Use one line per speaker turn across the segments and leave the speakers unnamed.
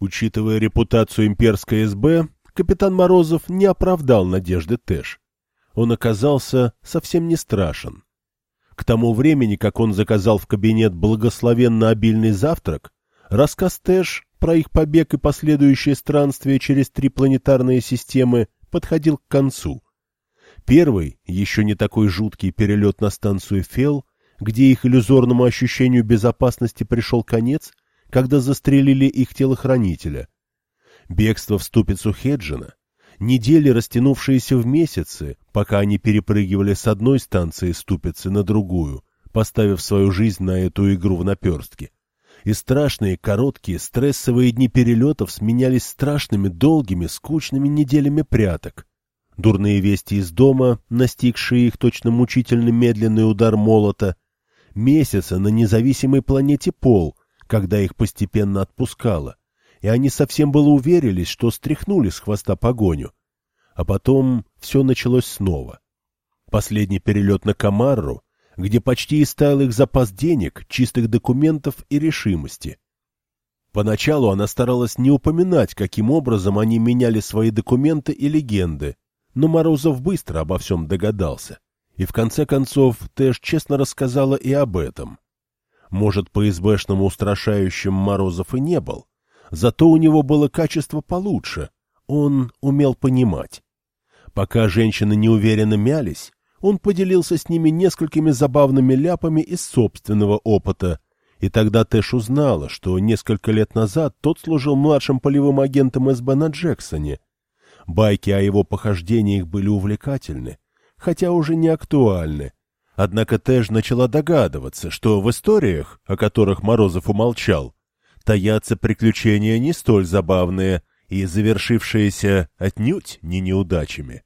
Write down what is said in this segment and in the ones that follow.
Учитывая репутацию имперской СБ, капитан Морозов не оправдал надежды Тэш. Он оказался совсем не страшен. К тому времени, как он заказал в кабинет благословенно обильный завтрак, рассказ Тэш про их побег и последующее странствие через три планетарные системы подходил к концу. Первый, еще не такой жуткий перелет на станцию Фел, где их иллюзорному ощущению безопасности пришел конец, когда застрелили их телохранителя. Бегство в ступицу Хеджина, недели, растянувшиеся в месяцы, пока они перепрыгивали с одной станции ступицы на другую, поставив свою жизнь на эту игру в наперстке. И страшные короткие стрессовые дни перелетов сменялись страшными долгими скучными неделями пряток. Дурные вести из дома, настигшие их точно мучительно медленный удар молота, месяца на независимой планете Пол, когда их постепенно отпускало, и они совсем было уверились, что стряхнули с хвоста погоню. А потом все началось снова. Последний перелет на Камарру, где почти истаял их запас денег, чистых документов и решимости. Поначалу она старалась не упоминать, каким образом они меняли свои документы и легенды, но Морозов быстро обо всем догадался. И в конце концов Тэш честно рассказала и об этом. Может, по избэшному устрашающим Морозов и не был. Зато у него было качество получше. Он умел понимать. Пока женщины неуверенно мялись, он поделился с ними несколькими забавными ляпами из собственного опыта, и тогда Тэш узнала, что несколько лет назад тот служил младшим полевым агентом СБ на Джексоне. Байки о его похождениях были увлекательны, хотя уже не актуальны, Однако Тэш начала догадываться, что в историях, о которых Морозов умолчал, таятся приключения не столь забавные и завершившиеся отнюдь не неудачами.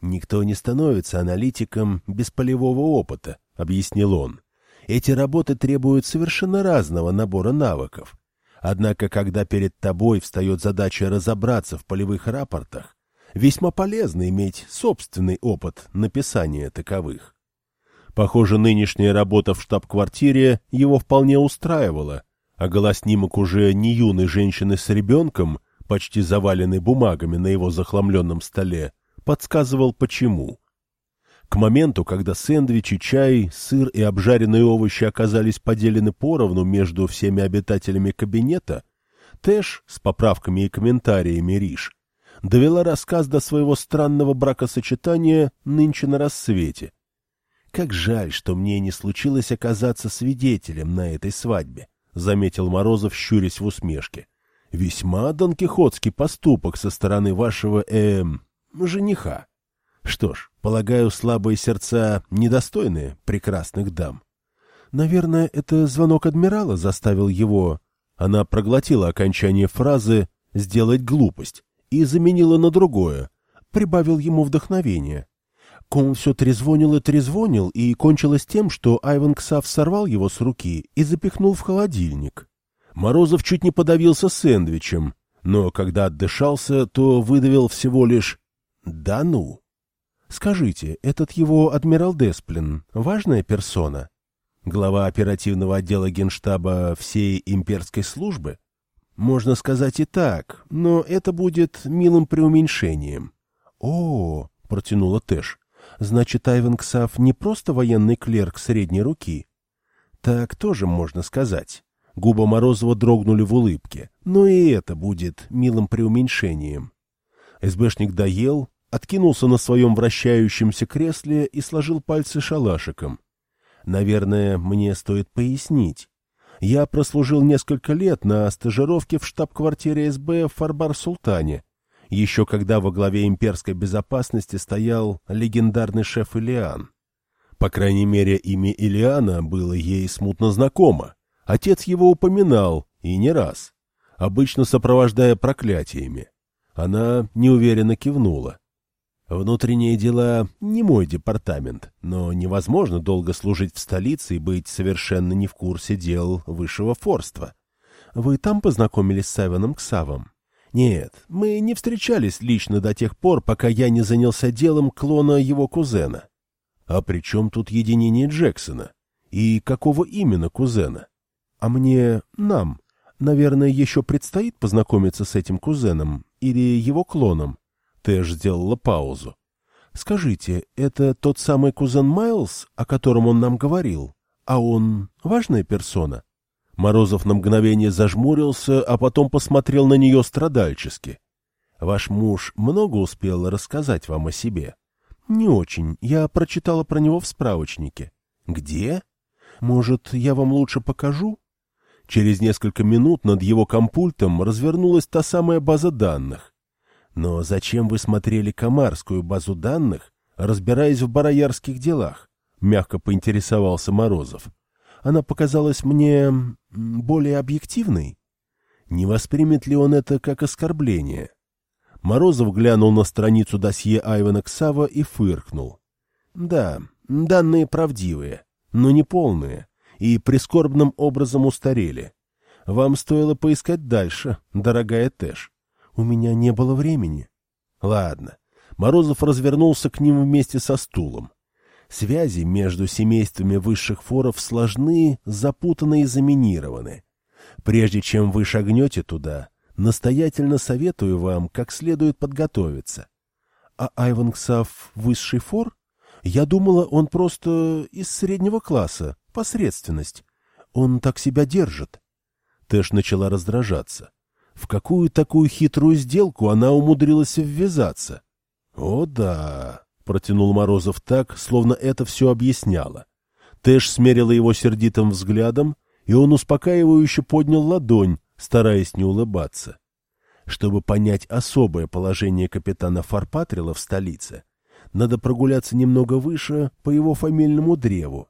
«Никто не становится аналитиком без полевого опыта», — объяснил он. «Эти работы требуют совершенно разного набора навыков. Однако, когда перед тобой встает задача разобраться в полевых рапортах, весьма полезно иметь собственный опыт написания таковых. Похоже, нынешняя работа в штаб-квартире его вполне устраивала, а голоснимок уже не юной женщины с ребенком, почти заваленный бумагами на его захламленном столе, подсказывал почему. К моменту, когда сэндвичи, чай, сыр и обжаренные овощи оказались поделены поровну между всеми обитателями кабинета, Тэш с поправками и комментариями Риш довела рассказ до своего странного бракосочетания нынче на рассвете — «Как жаль, что мне не случилось оказаться свидетелем на этой свадьбе», — заметил Морозов, щурясь в усмешке. «Весьма донкихотский поступок со стороны вашего, эм, жениха. Что ж, полагаю, слабые сердца недостойны прекрасных дам. Наверное, это звонок адмирала заставил его...» Она проглотила окончание фразы «сделать глупость» и заменила на другое, прибавил ему вдохновение. Ком все трезвонил и трезвонил, и кончилось тем, что Айван Ксав сорвал его с руки и запихнул в холодильник. Морозов чуть не подавился сэндвичем, но когда отдышался, то выдавил всего лишь «Да ну!» «Скажите, этот его адмирал Десплин — важная персона? Глава оперативного отдела генштаба всей имперской службы?» «Можно сказать и так, но это будет милым преуменьшением». «О!» — протянула Тэш. Значит, Айвен не просто военный клерк средней руки? Так тоже можно сказать. Губы Морозова дрогнули в улыбке, но и это будет милым преуменьшением. СБшник доел, откинулся на своем вращающемся кресле и сложил пальцы шалашиком. Наверное, мне стоит пояснить. Я прослужил несколько лет на стажировке в штаб-квартире СБ в Фарбар-Султане, еще когда во главе имперской безопасности стоял легендарный шеф Илиан. По крайней мере, имя Илиана было ей смутно знакомо. Отец его упоминал, и не раз, обычно сопровождая проклятиями. Она неуверенно кивнула. Внутренние дела — не мой департамент, но невозможно долго служить в столице и быть совершенно не в курсе дел высшего форства. Вы там познакомились с Эваном Ксавом? Нет, мы не встречались лично до тех пор, пока я не занялся делом клона его кузена. А при чем тут единение Джексона? И какого именно кузена? А мне... нам. наверное, еще предстоит познакомиться с этим кузеном или его клоном. Тэш сделала паузу. Скажите, это тот самый кузен Майлз, о котором он нам говорил? А он важная персона? Морозов на мгновение зажмурился, а потом посмотрел на нее страдальчески. Ваш муж много успел рассказать вам о себе? Не очень. Я прочитала про него в справочнике. Где? Может, я вам лучше покажу? Через несколько минут над его компультом развернулась та самая база данных. Но зачем вы смотрели комарскую базу данных, разбираясь в бароярских делах? Мягко поинтересовался Морозов. Она показалась мне более объективной. Не воспримет ли он это как оскорбление? Морозов глянул на страницу досье Айвана Ксава и фыркнул. Да, данные правдивые, но не полные и прискорбным образом устарели. Вам стоило поискать дальше, дорогая Тэш. У меня не было времени. Ладно. Морозов развернулся к ним вместе со стулом. Связи между семействами высших форов сложны, запутаны и заминированы. Прежде чем вы шагнете туда, настоятельно советую вам как следует подготовиться. А Айван высший фор? Я думала, он просто из среднего класса, посредственность. Он так себя держит. Тэш начала раздражаться. В какую такую хитрую сделку она умудрилась ввязаться? — О да, — протянул Морозов так, словно это все объясняло. Тэш смерила его сердитым взглядом, и он успокаивающе поднял ладонь, стараясь не улыбаться. Чтобы понять особое положение капитана Фарпатрила в столице, надо прогуляться немного выше по его фамильному древу.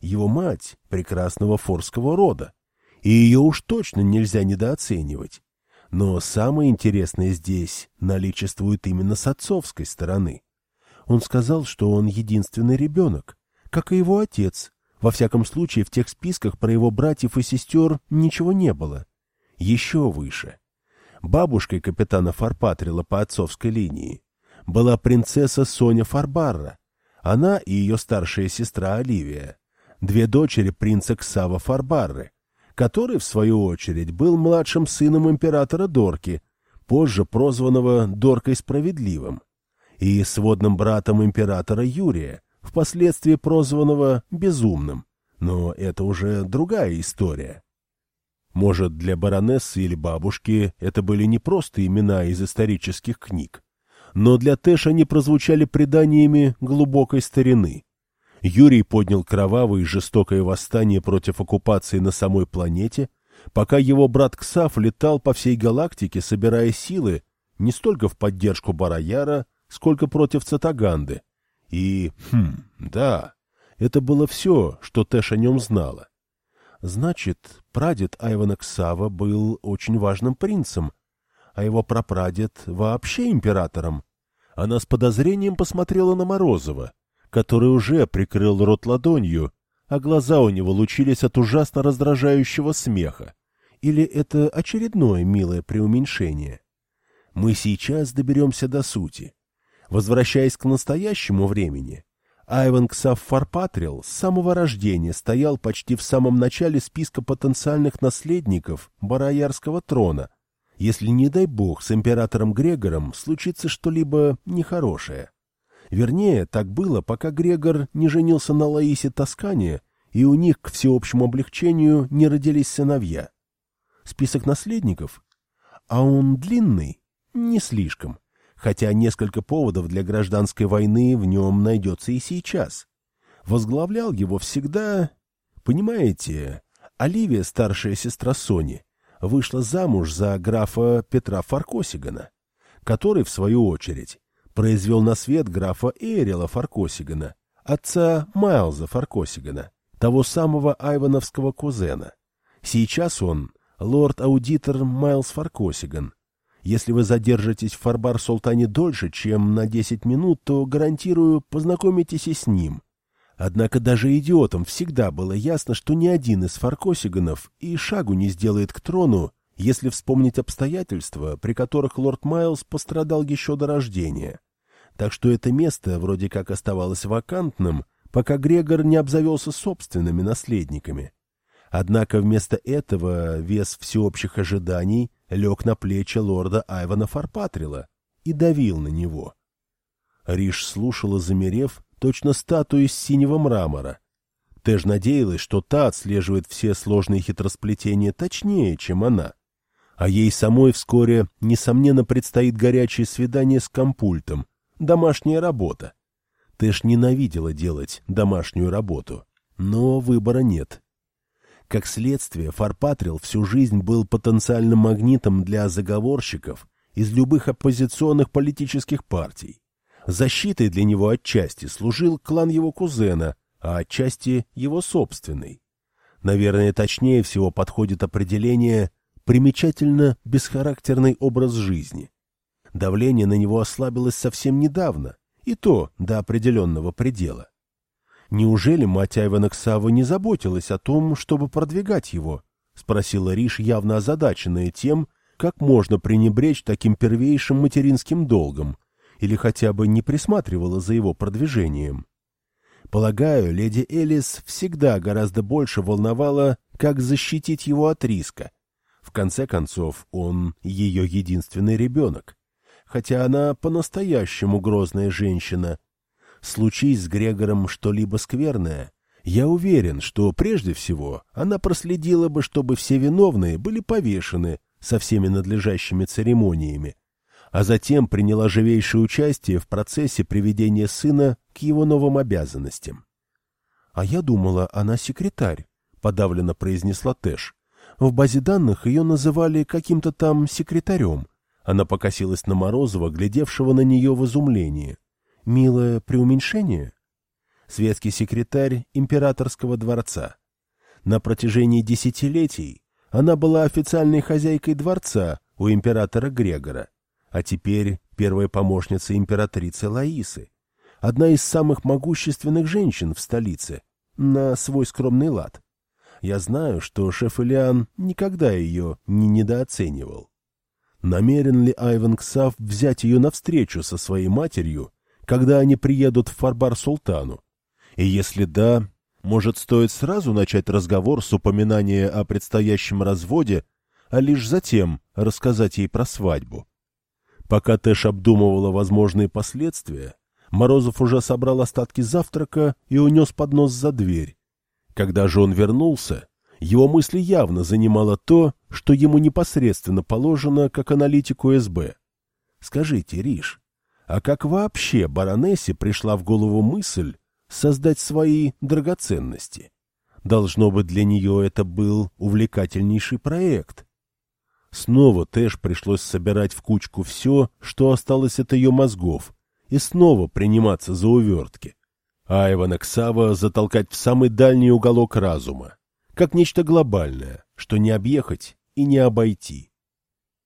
Его мать — прекрасного форского рода, и ее уж точно нельзя недооценивать. Но самое интересное здесь наличествует именно с отцовской стороны. Он сказал, что он единственный ребенок, как и его отец. Во всяком случае, в тех списках про его братьев и сестер ничего не было. Еще выше. Бабушкой капитана Фарпатрила по отцовской линии была принцесса Соня Фарбарра. Она и ее старшая сестра Оливия, две дочери принца Ксава Фарбарры, который, в свою очередь, был младшим сыном императора Дорки, позже прозванного Доркой Справедливым, и сводным братом императора Юрия, впоследствии прозванного Безумным. Но это уже другая история. Может, для баронессы или бабушки это были не просто имена из исторических книг, но для Тэш они прозвучали преданиями глубокой старины. Юрий поднял кровавое и жестокое восстание против оккупации на самой планете, пока его брат Ксав летал по всей галактике, собирая силы не столько в поддержку Бараяра, сколько против Цатаганды. И, хм, да, это было все, что Тэш о нем знала. Значит, прадед Айвана Ксава был очень важным принцем, а его прапрадед вообще императором. Она с подозрением посмотрела на Морозова — который уже прикрыл рот ладонью, а глаза у него лучились от ужасно раздражающего смеха. Или это очередное милое преуменьшение? Мы сейчас доберемся до сути. Возвращаясь к настоящему времени, Айван Ксав Фарпатрил с самого рождения стоял почти в самом начале списка потенциальных наследников Бароярского трона, если, не дай бог, с императором Грегором случится что-либо нехорошее. Вернее, так было, пока Грегор не женился на Лаисе Тоскане, и у них, к всеобщему облегчению, не родились сыновья. Список наследников? А он длинный? Не слишком. Хотя несколько поводов для гражданской войны в нем найдется и сейчас. Возглавлял его всегда... Понимаете, Оливия, старшая сестра Сони, вышла замуж за графа Петра Фаркосигана, который, в свою очередь, произвел на свет графа Эрила Фаркосигана, отца Майлза Фаркосигана, того самого айвановского кузена. Сейчас он лорд-аудитор Майлз Фаркосиган. Если вы задержитесь в Фарбар-Султане дольше, чем на 10 минут, то, гарантирую, познакомитесь и с ним. Однако даже идиотам всегда было ясно, что ни один из Фаркосиганов и шагу не сделает к трону, если вспомнить обстоятельства, при которых лорд Майлз пострадал еще до рождения так что это место вроде как оставалось вакантным, пока Грегор не обзавелся собственными наследниками. Однако вместо этого вес всеобщих ожиданий лег на плечи лорда Айвана Фарпатрила и давил на него. Риш слушала, замерев, точно статую из синего мрамора. Тэш надеялась, что та отслеживает все сложные хитросплетения точнее, чем она. А ей самой вскоре, несомненно, предстоит горячее свидание с компультом, домашняя работа. Тэш ненавидела делать домашнюю работу, но выбора нет. Как следствие, Фарпатрил всю жизнь был потенциальным магнитом для заговорщиков из любых оппозиционных политических партий. Защитой для него отчасти служил клан его кузена, а отчасти его собственный. Наверное, точнее всего подходит определение «примечательно бесхарактерный образ жизни». Давление на него ослабилось совсем недавно, и то до определенного предела. Неужели мать Айвана Ксавы не заботилась о том, чтобы продвигать его? — спросила Риш, явно озадаченная тем, как можно пренебречь таким первейшим материнским долгом, или хотя бы не присматривала за его продвижением. Полагаю, леди Элис всегда гораздо больше волновала, как защитить его от риска. В конце концов, он ее единственный ребенок. Хотя она по-настоящему грозная женщина, Случись с Грегором что-либо скверное, я уверен, что прежде всего она проследила бы, чтобы все виновные были повешены со всеми надлежащими церемониями, а затем приняла живейшее участие в процессе приведения сына к его новым обязанностям. — А я думала, она секретарь, — подавленно произнесла Тэш. В базе данных ее называли каким-то там секретарем. Она покосилась на Морозова, глядевшего на нее в изумлении. — Милое преуменьшение? Светский секретарь императорского дворца. На протяжении десятилетий она была официальной хозяйкой дворца у императора Грегора, а теперь первая помощница императрицы Лаисы, одна из самых могущественных женщин в столице, на свой скромный лад. Я знаю, что шеф Ильян никогда ее не недооценивал. Намерен ли Айван Ксав взять ее навстречу со своей матерью когда они приедут в Фарбар-Султану? И если да, может, стоит сразу начать разговор с упоминания о предстоящем разводе, а лишь затем рассказать ей про свадьбу? Пока Тэш обдумывала возможные последствия, Морозов уже собрал остатки завтрака и унес поднос за дверь. Когда же он вернулся, его мысли явно занимало то, что ему непосредственно положено как аналитику СБ. «Скажите, Риш, а как вообще баронессе пришла в голову мысль создать свои драгоценности? Должно быть, для нее это был увлекательнейший проект. Снова Тэш пришлось собирать в кучку все, что осталось от ее мозгов, и снова приниматься за увертки. А Ивана Ксава затолкать в самый дальний уголок разума, как нечто глобальное, что не объехать и не обойти.